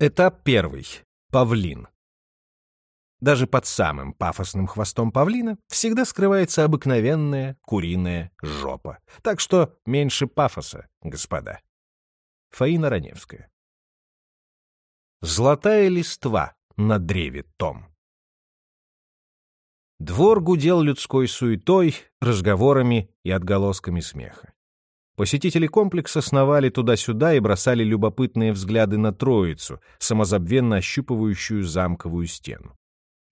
Этап первый. Павлин. Даже под самым пафосным хвостом павлина всегда скрывается обыкновенная куриная жопа. Так что меньше пафоса, господа. Фаина Раневская. Золотая листва на древе том. Двор гудел людской суетой, разговорами и отголосками смеха. Посетители комплекса сновали туда-сюда и бросали любопытные взгляды на троицу, самозабвенно ощупывающую замковую стену.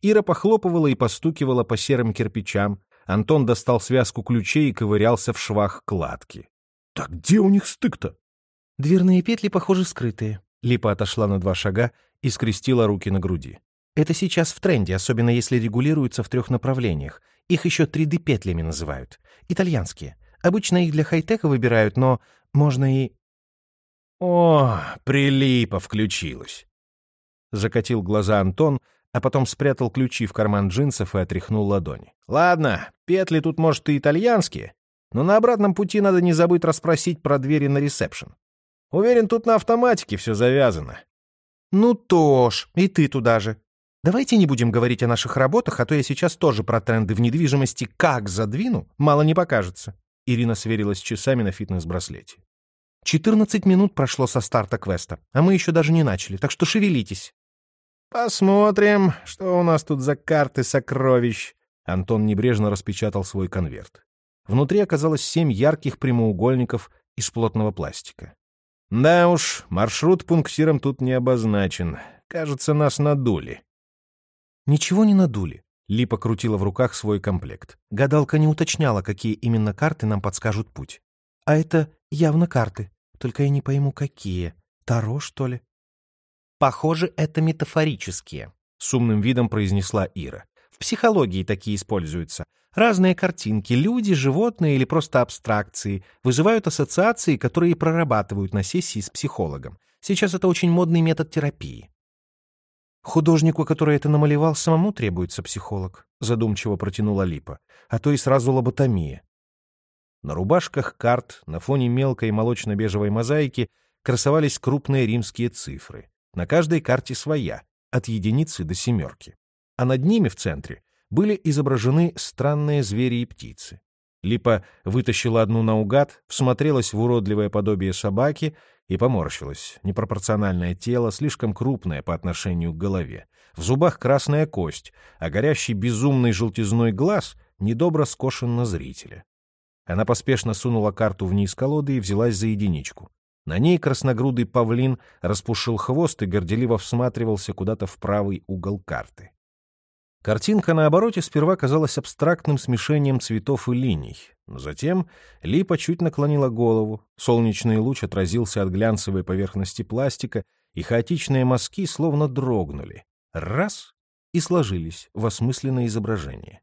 Ира похлопывала и постукивала по серым кирпичам, Антон достал связку ключей и ковырялся в швах кладки. «Так где у них стык-то?» «Дверные петли, похоже, скрытые». Липа отошла на два шага и скрестила руки на груди. «Это сейчас в тренде, особенно если регулируется в трех направлениях. Их еще 3D-петлями называют. Итальянские. Обычно их для хай-тека выбирают, но можно и... О, прилипа включилась. Закатил глаза Антон, а потом спрятал ключи в карман джинсов и отряхнул ладони. Ладно, петли тут, может, и итальянские, но на обратном пути надо не забыть расспросить про двери на ресепшн. Уверен, тут на автоматике все завязано. Ну, Тош, и ты туда же. Давайте не будем говорить о наших работах, а то я сейчас тоже про тренды в недвижимости как задвину, мало не покажется. Ирина сверилась с часами на фитнес-браслете. «Четырнадцать минут прошло со старта квеста, а мы еще даже не начали, так что шевелитесь». «Посмотрим, что у нас тут за карты сокровищ». Антон небрежно распечатал свой конверт. Внутри оказалось семь ярких прямоугольников из плотного пластика. Да уж, маршрут пунктиром тут не обозначен. Кажется, нас надули. Ничего не надули. Липа крутила в руках свой комплект. Гадалка не уточняла, какие именно карты нам подскажут путь. А это явно карты. Только я не пойму, какие. Таро, что ли? Похоже, это метафорические, — с умным видом произнесла Ира. В психологии такие используются. Разные картинки, люди, животные или просто абстракции вызывают ассоциации, которые прорабатывают на сессии с психологом. Сейчас это очень модный метод терапии. Художнику, который это намалевал, самому требуется психолог, задумчиво протянула Липа, а то и сразу лоботомия. На рубашках карт на фоне мелкой молочно-бежевой мозаики красовались крупные римские цифры. На каждой карте своя, от единицы до семерки. А над ними в центре были изображены странные звери и птицы. Липа вытащила одну наугад, всмотрелась в уродливое подобие собаки и поморщилась. Непропорциональное тело, слишком крупное по отношению к голове. В зубах красная кость, а горящий безумный желтизной глаз недобро скошен на зрителя. Она поспешно сунула карту вниз колоды и взялась за единичку. На ней красногрудый павлин распушил хвост и горделиво всматривался куда-то в правый угол карты. Картинка на обороте сперва казалась абстрактным смешением цветов и линий, но затем Липа чуть наклонила голову, солнечный луч отразился от глянцевой поверхности пластика, и хаотичные мазки словно дрогнули. Раз — и сложились в осмысленное изображение.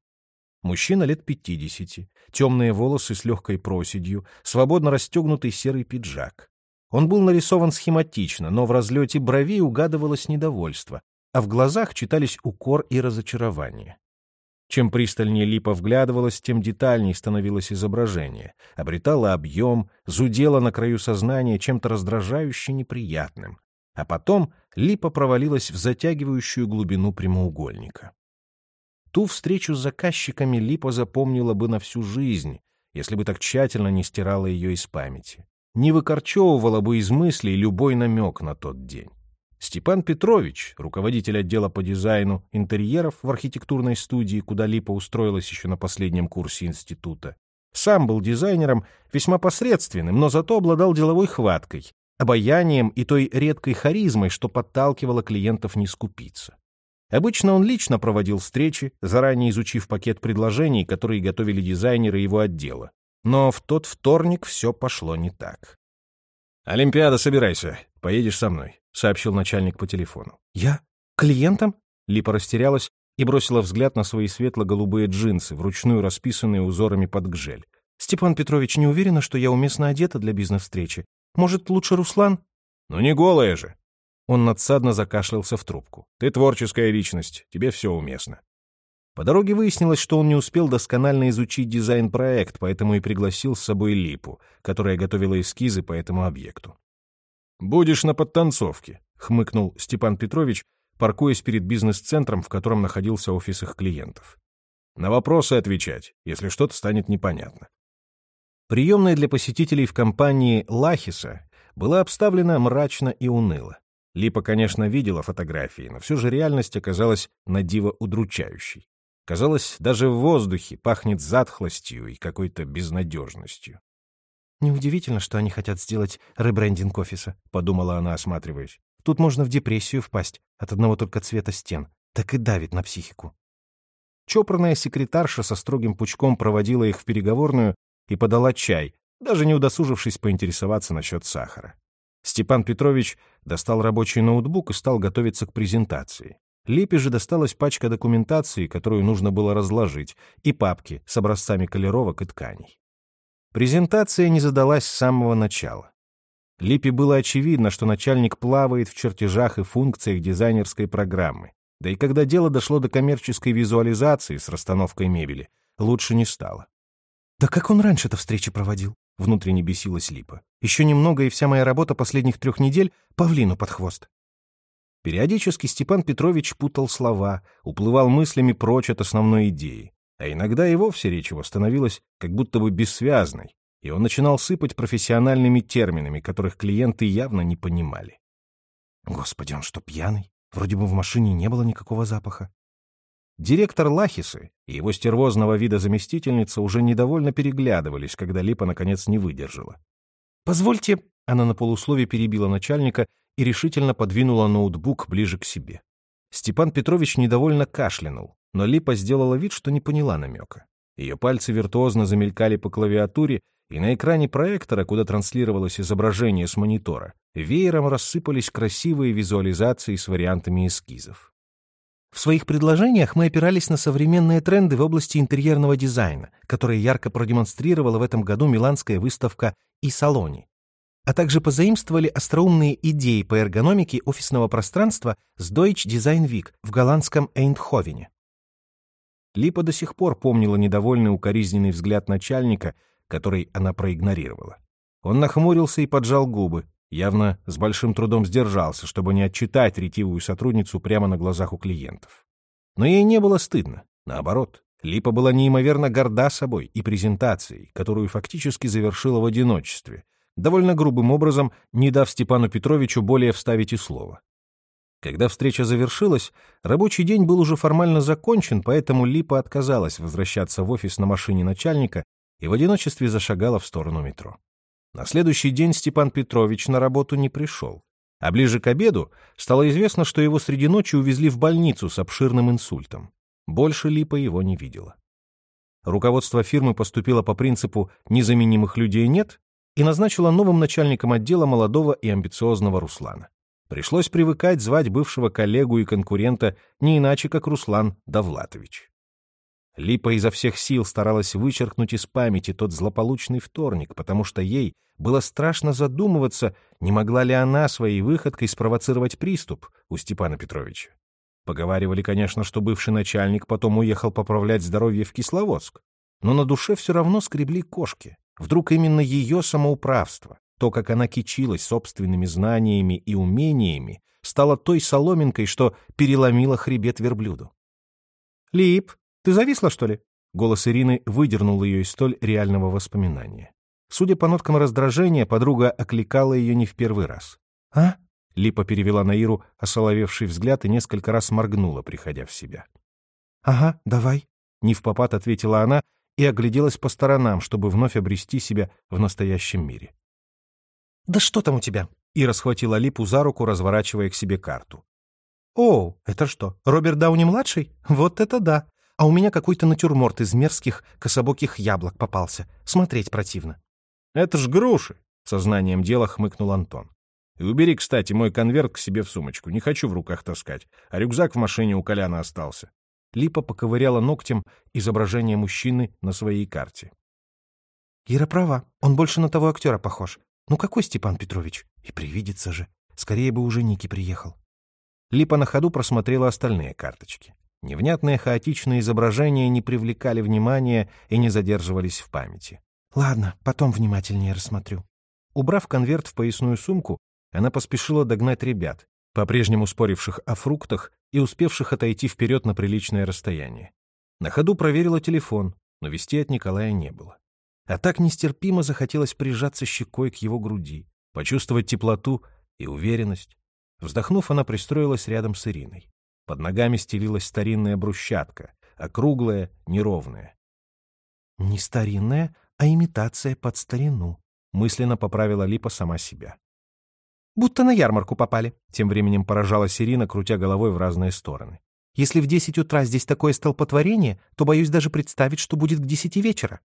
Мужчина лет пятидесяти, темные волосы с легкой проседью, свободно расстегнутый серый пиджак. Он был нарисован схематично, но в разлете бровей угадывалось недовольство, а в глазах читались укор и разочарование. Чем пристальнее липа вглядывалась, тем детальнее становилось изображение, обретало объем, зудело на краю сознания чем-то раздражающе неприятным. А потом липа провалилась в затягивающую глубину прямоугольника. Ту встречу с заказчиками липа запомнила бы на всю жизнь, если бы так тщательно не стирала ее из памяти, не выкорчевывала бы из мыслей любой намек на тот день. Степан Петрович, руководитель отдела по дизайну интерьеров в архитектурной студии, куда Липа устроилась еще на последнем курсе института, сам был дизайнером весьма посредственным, но зато обладал деловой хваткой, обаянием и той редкой харизмой, что подталкивало клиентов не скупиться. Обычно он лично проводил встречи, заранее изучив пакет предложений, которые готовили дизайнеры его отдела. Но в тот вторник все пошло не так. «Олимпиада, собирайся. Поедешь со мной», — сообщил начальник по телефону. «Я? Клиентом?» Липа растерялась и бросила взгляд на свои светло-голубые джинсы, вручную расписанные узорами под гжель. «Степан Петрович не уверена, что я уместно одета для бизнес-встречи. Может, лучше Руслан?» «Ну не голая же!» Он надсадно закашлялся в трубку. «Ты творческая личность, тебе все уместно». По дороге выяснилось, что он не успел досконально изучить дизайн-проект, поэтому и пригласил с собой Липу, которая готовила эскизы по этому объекту. «Будешь на подтанцовке», — хмыкнул Степан Петрович, паркуясь перед бизнес-центром, в котором находился офис их клиентов. На вопросы отвечать, если что-то станет непонятно. Приемная для посетителей в компании «Лахиса» была обставлена мрачно и уныло. Липа, конечно, видела фотографии, но все же реальность оказалась надиво удручающей. Казалось, даже в воздухе пахнет затхлостью и какой-то безнадежностью. «Неудивительно, что они хотят сделать ребрендинг офиса», — подумала она, осматриваясь. «Тут можно в депрессию впасть от одного только цвета стен. Так и давит на психику». Чопорная секретарша со строгим пучком проводила их в переговорную и подала чай, даже не удосужившись поинтересоваться насчет сахара. Степан Петрович достал рабочий ноутбук и стал готовиться к презентации. Липе же досталась пачка документации, которую нужно было разложить, и папки с образцами колеровок и тканей. Презентация не задалась с самого начала. Липе было очевидно, что начальник плавает в чертежах и функциях дизайнерской программы. Да и когда дело дошло до коммерческой визуализации с расстановкой мебели, лучше не стало. «Да как он раньше-то встречи проводил?» — внутренне бесилась Липа. «Еще немного, и вся моя работа последних трех недель — павлину под хвост». Периодически Степан Петрович путал слова, уплывал мыслями прочь от основной идеи, а иногда и вовсе речь его становилась как будто бы бессвязной, и он начинал сыпать профессиональными терминами, которых клиенты явно не понимали. Господи, он что, пьяный? Вроде бы в машине не было никакого запаха. Директор Лахисы и его стервозного вида заместительница уже недовольно переглядывались, когда Липа наконец не выдержала. «Позвольте...» — она на полусловие перебила начальника и решительно подвинула ноутбук ближе к себе. Степан Петрович недовольно кашлянул, но Липа сделала вид, что не поняла намека. Ее пальцы виртуозно замелькали по клавиатуре, и на экране проектора, куда транслировалось изображение с монитора, веером рассыпались красивые визуализации с вариантами эскизов. В своих предложениях мы опирались на современные тренды в области интерьерного дизайна, которые ярко продемонстрировала в этом году миланская выставка «И Салони», а также позаимствовали остроумные идеи по эргономике офисного пространства с Deutsche Design Week в голландском Эйндховене. Липа до сих пор помнила недовольный укоризненный взгляд начальника, который она проигнорировала. Он нахмурился и поджал губы, явно с большим трудом сдержался, чтобы не отчитать ретивую сотрудницу прямо на глазах у клиентов. Но ей не было стыдно. Наоборот, Липа была неимоверно горда собой и презентацией, которую фактически завершила в одиночестве, довольно грубым образом, не дав Степану Петровичу более вставить и слово. Когда встреча завершилась, рабочий день был уже формально закончен, поэтому Липа отказалась возвращаться в офис на машине начальника и в одиночестве зашагала в сторону метро. На следующий день Степан Петрович на работу не пришел. А ближе к обеду стало известно, что его среди ночи увезли в больницу с обширным инсультом. Больше Липа его не видела. Руководство фирмы поступило по принципу «незаменимых людей нет» и назначило новым начальником отдела молодого и амбициозного Руслана. Пришлось привыкать звать бывшего коллегу и конкурента не иначе, как Руслан Давлатович. Липа изо всех сил старалась вычеркнуть из памяти тот злополучный вторник, потому что ей было страшно задумываться, не могла ли она своей выходкой спровоцировать приступ у Степана Петровича. Поговаривали, конечно, что бывший начальник потом уехал поправлять здоровье в Кисловодск, но на душе все равно скребли кошки. Вдруг именно ее самоуправство, то, как она кичилась собственными знаниями и умениями, стало той соломинкой, что переломила хребет верблюду. «Лип, ты зависла, что ли?» Голос Ирины выдернул ее из столь реального воспоминания. Судя по ноткам раздражения, подруга окликала ее не в первый раз. «А?» Липа перевела на Иру осоловевший взгляд и несколько раз моргнула, приходя в себя. «Ага, давай», — не в попад ответила она и огляделась по сторонам, чтобы вновь обрести себя в настоящем мире. «Да что там у тебя?» Ира схватила Липу за руку, разворачивая к себе карту. «О, это что, Роберт Дауни-младший? Вот это да! а у меня какой-то натюрморт из мерзких кособоких яблок попался. Смотреть противно. «Это ж груши!» — сознанием дела хмыкнул Антон. «И убери, кстати, мой конверт к себе в сумочку. Не хочу в руках таскать. А рюкзак в машине у Коляна остался». Липа поковыряла ногтем изображение мужчины на своей карте. «Ира права. Он больше на того актера похож. Ну какой Степан Петрович? И привидится же. Скорее бы уже Ники приехал». Липа на ходу просмотрела остальные карточки. Невнятные хаотичные изображения не привлекали внимания и не задерживались в памяти. «Ладно, потом внимательнее рассмотрю». Убрав конверт в поясную сумку, она поспешила догнать ребят, по-прежнему споривших о фруктах и успевших отойти вперед на приличное расстояние. На ходу проверила телефон, но вести от Николая не было. А так нестерпимо захотелось прижаться щекой к его груди, почувствовать теплоту и уверенность. Вздохнув, она пристроилась рядом с Ириной. Под ногами стелилась старинная брусчатка, округлая, неровная. «Не старинная, а имитация под старину», — мысленно поправила Липа сама себя. «Будто на ярмарку попали», — тем временем поражалась Ирина, крутя головой в разные стороны. «Если в десять утра здесь такое столпотворение, то боюсь даже представить, что будет к десяти вечера».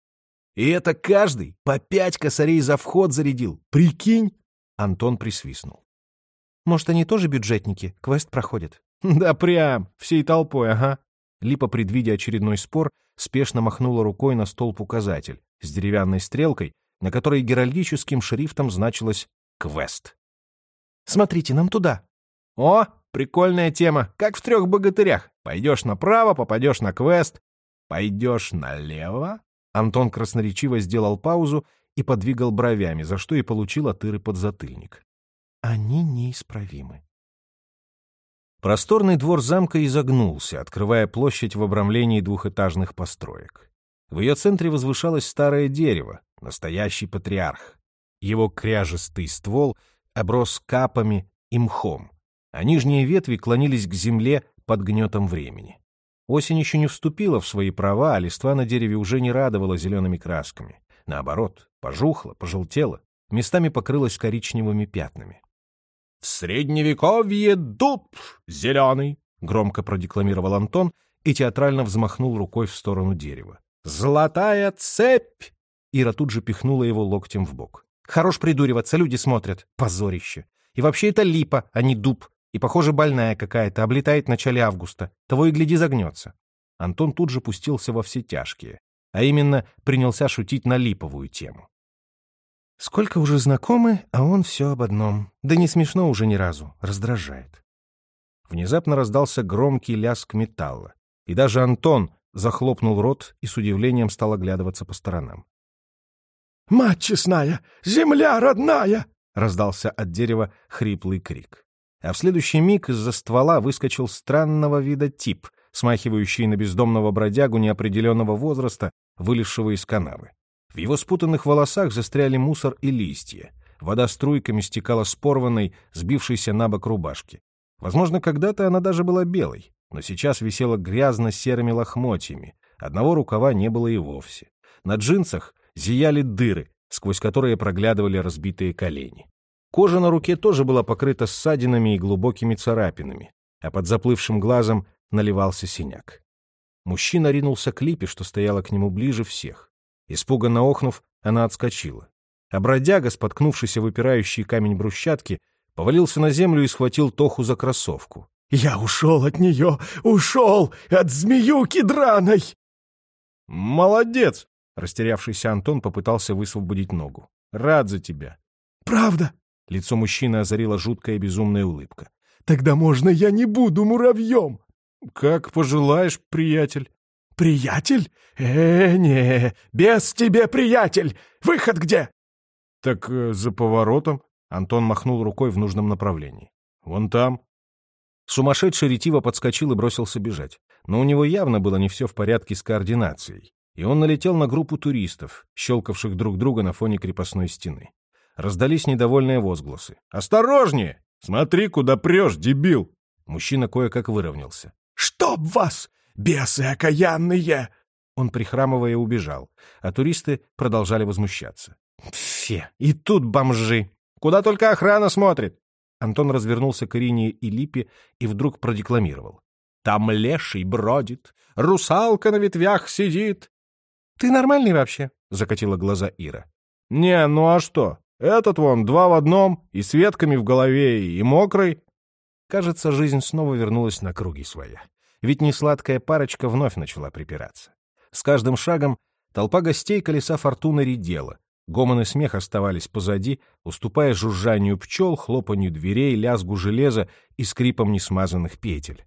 «И это каждый по пять косарей за вход зарядил. Прикинь!» Антон присвистнул. «Может, они тоже бюджетники? Квест проходят?» «Да прям, всей толпой, ага». Липа, предвидя очередной спор, спешно махнула рукой на столб-указатель с деревянной стрелкой, на которой геральдическим шрифтом значилось «Квест». «Смотрите, нам туда». «О, прикольная тема, как в трех богатырях. Пойдешь направо, попадешь на квест. Пойдешь налево?» Антон красноречиво сделал паузу и подвигал бровями, за что и получил от Иры подзатыльник. «Они неисправимы». Просторный двор замка изогнулся, открывая площадь в обрамлении двухэтажных построек. В ее центре возвышалось старое дерево, настоящий патриарх. Его кряжестый ствол оброс капами и мхом, а нижние ветви клонились к земле под гнетом времени. Осень еще не вступила в свои права, а листва на дереве уже не радовала зелеными красками. Наоборот, пожухла, пожелтела, местами покрылась коричневыми пятнами. «В средневековье дуб зеленый!» — громко продекламировал Антон и театрально взмахнул рукой в сторону дерева. «Золотая цепь!» Ира тут же пихнула его локтем в бок. «Хорош придуриваться, люди смотрят. Позорище. И вообще это липа, а не дуб. И, похоже, больная какая-то, облетает в начале августа. Того и гляди загнется». Антон тут же пустился во все тяжкие, а именно принялся шутить на липовую тему. Сколько уже знакомы, а он все об одном. Да не смешно уже ни разу, раздражает. Внезапно раздался громкий лязг металла, и даже Антон захлопнул рот и с удивлением стал оглядываться по сторонам. «Мать честная! Земля родная!» — раздался от дерева хриплый крик. А в следующий миг из-за ствола выскочил странного вида тип, смахивающий на бездомного бродягу неопределенного возраста, вылезшего из канавы. В его спутанных волосах застряли мусор и листья. Вода струйками стекала с порванной, сбившейся на бок рубашки. Возможно, когда-то она даже была белой, но сейчас висела грязно-серыми лохмотьями. Одного рукава не было и вовсе. На джинсах зияли дыры, сквозь которые проглядывали разбитые колени. Кожа на руке тоже была покрыта ссадинами и глубокими царапинами, а под заплывшим глазом наливался синяк. Мужчина ринулся к липе, что стояла к нему ближе всех. Испуганно охнув, она отскочила. А бродяга, споткнувшийся выпирающий камень брусчатки, повалился на землю и схватил Тоху за кроссовку. «Я ушел от нее! Ушел! От змеюки драной!» «Молодец!» — растерявшийся Антон попытался высвободить ногу. «Рад за тебя!» «Правда?» — лицо мужчины озарила жуткая безумная улыбка. «Тогда можно я не буду муравьем?» «Как пожелаешь, приятель!» «Приятель? Э, не, без тебе, приятель! Выход где?» «Так э, за поворотом», — Антон махнул рукой в нужном направлении. «Вон там». Сумасшедший ретиво подскочил и бросился бежать. Но у него явно было не все в порядке с координацией. И он налетел на группу туристов, щелкавших друг друга на фоне крепостной стены. Раздались недовольные возгласы. «Осторожнее! Смотри, куда прешь, дебил!» Мужчина кое-как выровнялся. «Чтоб вас! Бесы окаянные!» Он, прихрамывая, убежал, а туристы продолжали возмущаться. «Фе, и тут бомжи! Куда только охрана смотрит!» Антон развернулся к Ирине и Липе и вдруг продекламировал. «Там леший бродит, русалка на ветвях сидит». «Ты нормальный вообще?» — закатила глаза Ира. «Не, ну а что? Этот вон два в одном, и с ветками в голове, и мокрый». Кажется, жизнь снова вернулась на круги своя ведь несладкая парочка вновь начала припираться. С каждым шагом толпа гостей колеса фортуны редела, гомон и смех оставались позади, уступая жужжанию пчел, хлопанью дверей, лязгу железа и скрипом несмазанных петель.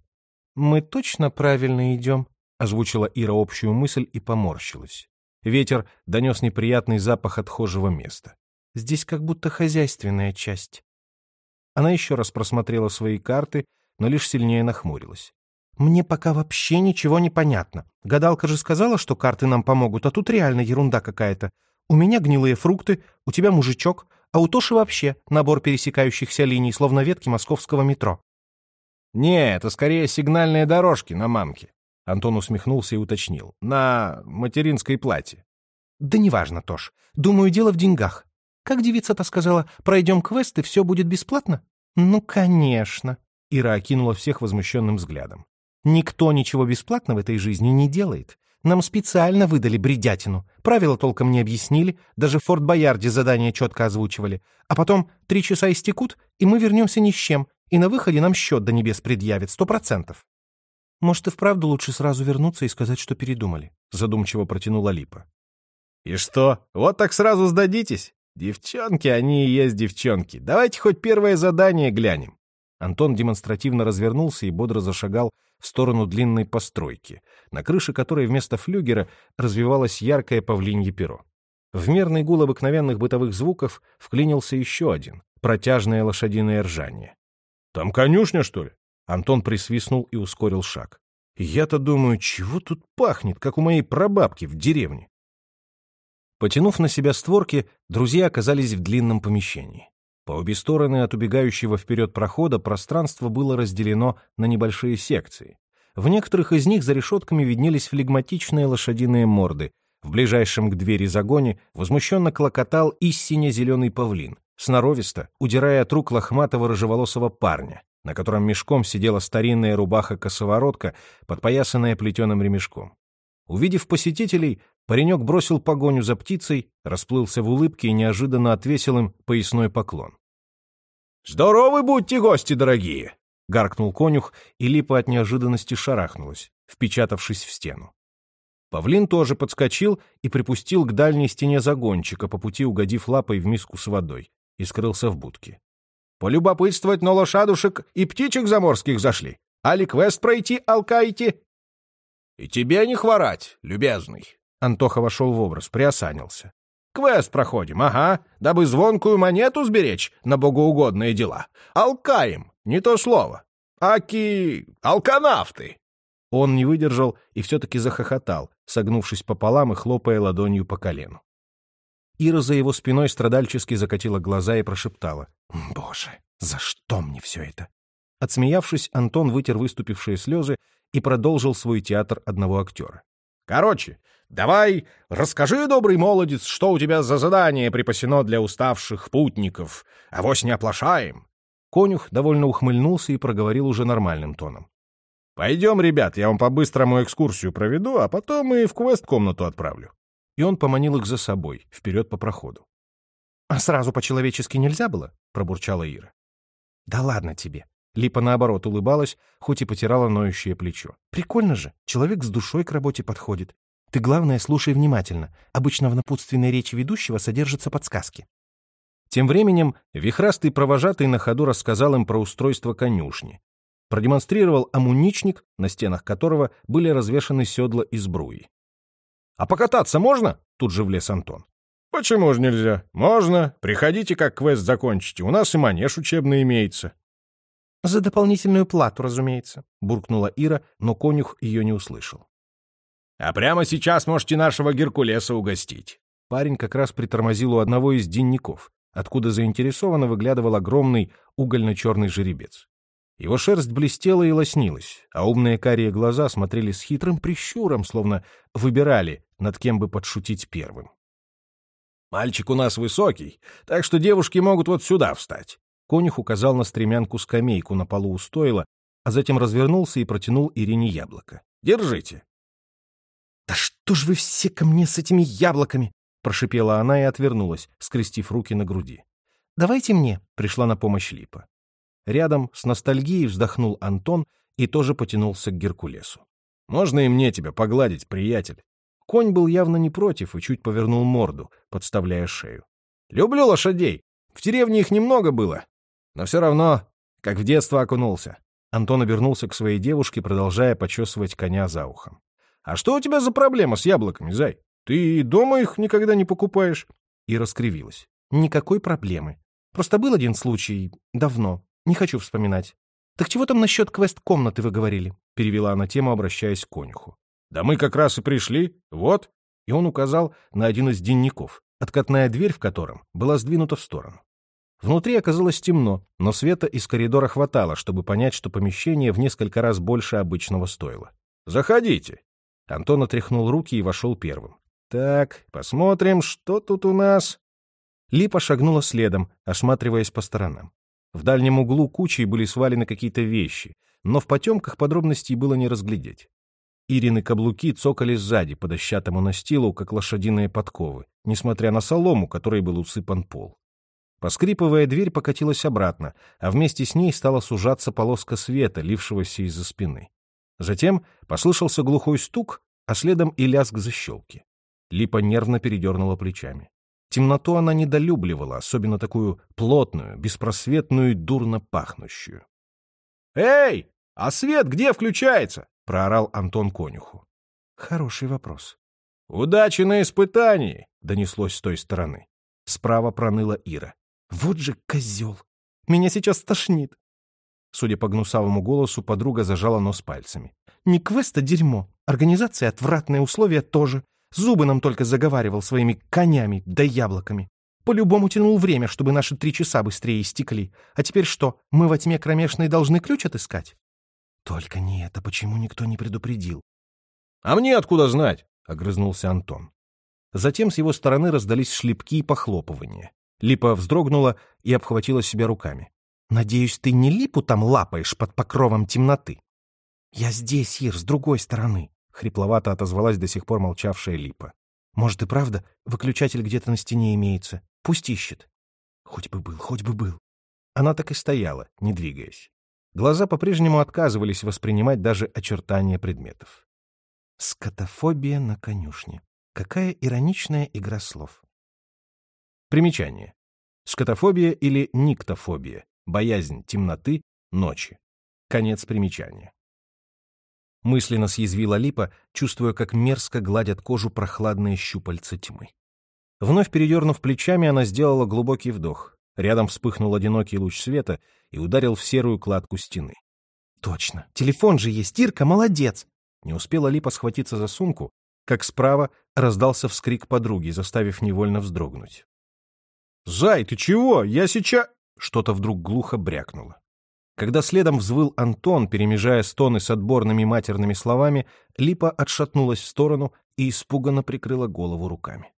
«Мы точно правильно идем?» — озвучила Ира общую мысль и поморщилась. Ветер донес неприятный запах отхожего места. «Здесь как будто хозяйственная часть». Она еще раз просмотрела свои карты, но лишь сильнее нахмурилась. «Мне пока вообще ничего не понятно. Гадалка же сказала, что карты нам помогут, а тут реально ерунда какая-то. У меня гнилые фрукты, у тебя мужичок, а у Тоши вообще набор пересекающихся линий, словно ветки московского метро». «Не, это скорее сигнальные дорожки на мамке», — Антон усмехнулся и уточнил. «На материнской плате». «Да неважно, Тош. Думаю, дело в деньгах. Как девица-то сказала, пройдем квест, и все будет бесплатно?» «Ну, конечно!» Ира окинула всех возмущенным взглядом. «Никто ничего бесплатно в этой жизни не делает. Нам специально выдали бредятину. Правила толком не объяснили, даже в Форт Боярде задания четко озвучивали. А потом три часа истекут, и мы вернемся ни с чем, и на выходе нам счет до небес предъявит, сто процентов». «Может, и вправду лучше сразу вернуться и сказать, что передумали?» Задумчиво протянула Липа. «И что, вот так сразу сдадитесь? Девчонки, они и есть девчонки. Давайте хоть первое задание глянем. Антон демонстративно развернулся и бодро зашагал в сторону длинной постройки, на крыше которой вместо флюгера развивалось яркое павлинье перо. В мерный гул обыкновенных бытовых звуков вклинился еще один — протяжное лошадиное ржание. «Там конюшня, что ли?» Антон присвистнул и ускорил шаг. «Я-то думаю, чего тут пахнет, как у моей прабабки в деревне?» Потянув на себя створки, друзья оказались в длинном помещении. По обе стороны от убегающего вперед прохода пространство было разделено на небольшие секции. В некоторых из них за решетками виднелись флегматичные лошадиные морды. В ближайшем к двери загоне возмущенно клокотал и сине-зеленый павлин, сноровисто, удирая от рук лохматого рыжеволосого парня, на котором мешком сидела старинная рубаха-косоворотка, подпоясанная плетеным ремешком. Увидев посетителей, Паренек бросил погоню за птицей, расплылся в улыбке и неожиданно отвесил им поясной поклон. «Здоровы будьте, гости дорогие!» — гаркнул конюх, и липа от неожиданности шарахнулась, впечатавшись в стену. Павлин тоже подскочил и припустил к дальней стене загончика, по пути угодив лапой в миску с водой, и скрылся в будке. «Полюбопытствовать на лошадушек и птичек заморских зашли? Али квест пройти алкаете?» «И тебе не хворать, любезный!» Антоха вошел в образ, приосанился. «Квест проходим, ага, дабы звонкую монету сберечь на богоугодные дела. Алкаем, не то слово. Аки... алканавты!» Он не выдержал и все-таки захохотал, согнувшись пополам и хлопая ладонью по колену. Ира за его спиной страдальчески закатила глаза и прошептала. «Боже, за что мне все это?» Отсмеявшись, Антон вытер выступившие слезы и продолжил свой театр одного актера. «Короче, Давай, расскажи, добрый молодец, что у тебя за задание припасено для уставших путников. Авось не оплошаем. Конюх довольно ухмыльнулся и проговорил уже нормальным тоном. «Пойдем, ребят, я вам по-быстрому экскурсию проведу, а потом и в квест-комнату отправлю». И он поманил их за собой, вперед по проходу. «А сразу по-человечески нельзя было?» — пробурчала Ира. «Да ладно тебе». Липа, наоборот, улыбалась, хоть и потирала ноющее плечо. «Прикольно же, человек с душой к работе подходит. Ты, главное, слушай внимательно. Обычно в напутственной речи ведущего содержатся подсказки. Тем временем вихрастый провожатый на ходу рассказал им про устройство конюшни. Продемонстрировал амуничник, на стенах которого были развешаны седла из бруи. «А покататься можно?» — тут же влез Антон. «Почему же нельзя? Можно. Приходите, как квест закончите. У нас и манеж учебный имеется». «За дополнительную плату, разумеется», — буркнула Ира, но конюх ее не услышал. А прямо сейчас можете нашего Геркулеса угостить». Парень как раз притормозил у одного из денников, откуда заинтересованно выглядывал огромный угольно-черный жеребец. Его шерсть блестела и лоснилась, а умные карие глаза смотрели с хитрым прищуром, словно выбирали, над кем бы подшутить первым. «Мальчик у нас высокий, так что девушки могут вот сюда встать». Конюх указал на стремянку-скамейку на полу у стойла, а затем развернулся и протянул Ирине яблоко. «Держите. «Да что ж вы все ко мне с этими яблоками?» — прошипела она и отвернулась, скрестив руки на груди. «Давайте мне», — пришла на помощь Липа. Рядом с ностальгией вздохнул Антон и тоже потянулся к Геркулесу. «Можно и мне тебя погладить, приятель?» Конь был явно не против и чуть повернул морду, подставляя шею. «Люблю лошадей. В деревне их немного было. Но все равно, как в детство окунулся». Антон обернулся к своей девушке, продолжая почесывать коня за ухом. «А что у тебя за проблема с яблоками, зай? Ты дома их никогда не покупаешь?» И раскривилась. «Никакой проблемы. Просто был один случай давно. Не хочу вспоминать. Так чего там насчет квест-комнаты вы говорили? Перевела она тему, обращаясь к конюху. Да мы как раз и пришли. Вот. И он указал на один из денников, откатная дверь в котором была сдвинута в сторону. Внутри оказалось темно, но света из коридора хватало, чтобы понять, что помещение в несколько раз больше обычного стоило. «Заходите!» Антон отряхнул руки и вошел первым. «Так, посмотрим, что тут у нас...» Липа шагнула следом, осматриваясь по сторонам. В дальнем углу кучей были свалены какие-то вещи, но в потемках подробностей было не разглядеть. Ирины каблуки цокали сзади по дощатому настилу, как лошадиные подковы, несмотря на солому, которой был усыпан пол. Поскрипывая, дверь покатилась обратно, а вместе с ней стала сужаться полоска света, лившегося из-за спины. Затем послышался глухой стук, а следом и лязг защелки. Липа нервно передернула плечами. Темноту она недолюбливала, особенно такую плотную, беспросветную и дурно пахнущую. «Эй, а свет где включается?» — проорал Антон конюху. «Хороший вопрос». «Удачи на испытании!» — донеслось с той стороны. Справа проныла Ира. Вот же козел! Меня сейчас тошнит. Судя по гнусавому голосу, подруга зажала нос пальцами. Не квест, а дерьмо. Организация отвратные, условия тоже. Зубы нам только заговаривал своими конями да яблоками. По-любому тянул время, чтобы наши три часа быстрее истекли. А теперь что, мы во тьме кромешной должны ключ отыскать? Только не это, почему никто не предупредил? — А мне откуда знать? — огрызнулся Антон. Затем с его стороны раздались шлепки и похлопывания. Липа вздрогнула и обхватила себя руками. «Надеюсь, ты не липу там лапаешь под покровом темноты?» «Я здесь, Ир, с другой стороны», — хрипловато отозвалась до сих пор молчавшая Липа. «Может и правда, выключатель где-то на стене имеется. Пусть ищет». «Хоть бы был, хоть бы был». Она так и стояла, не двигаясь. Глаза по-прежнему отказывались воспринимать даже очертания предметов. Скотофобия на конюшне. Какая ироничная игра слов. Примечание. Скотофобия или никтофобия. Боязнь темноты, ночи. Конец примечания. Мысленно съязвила Липа, чувствуя, как мерзко гладят кожу прохладные щупальца тьмы. Вновь передернув плечами, она сделала глубокий вдох. Рядом вспыхнул одинокий луч света и ударил в серую кладку стены. «Точно! Телефон же есть! Ирка, молодец!» Не успела Липа схватиться за сумку, как справа раздался вскрик подруги, заставив невольно вздрогнуть. «Зай, ты чего? Я сейчас...» Что-то вдруг глухо брякнуло. Когда следом взвыл Антон, перемежая стоны с отборными матерными словами, Липа отшатнулась в сторону и испуганно прикрыла голову руками.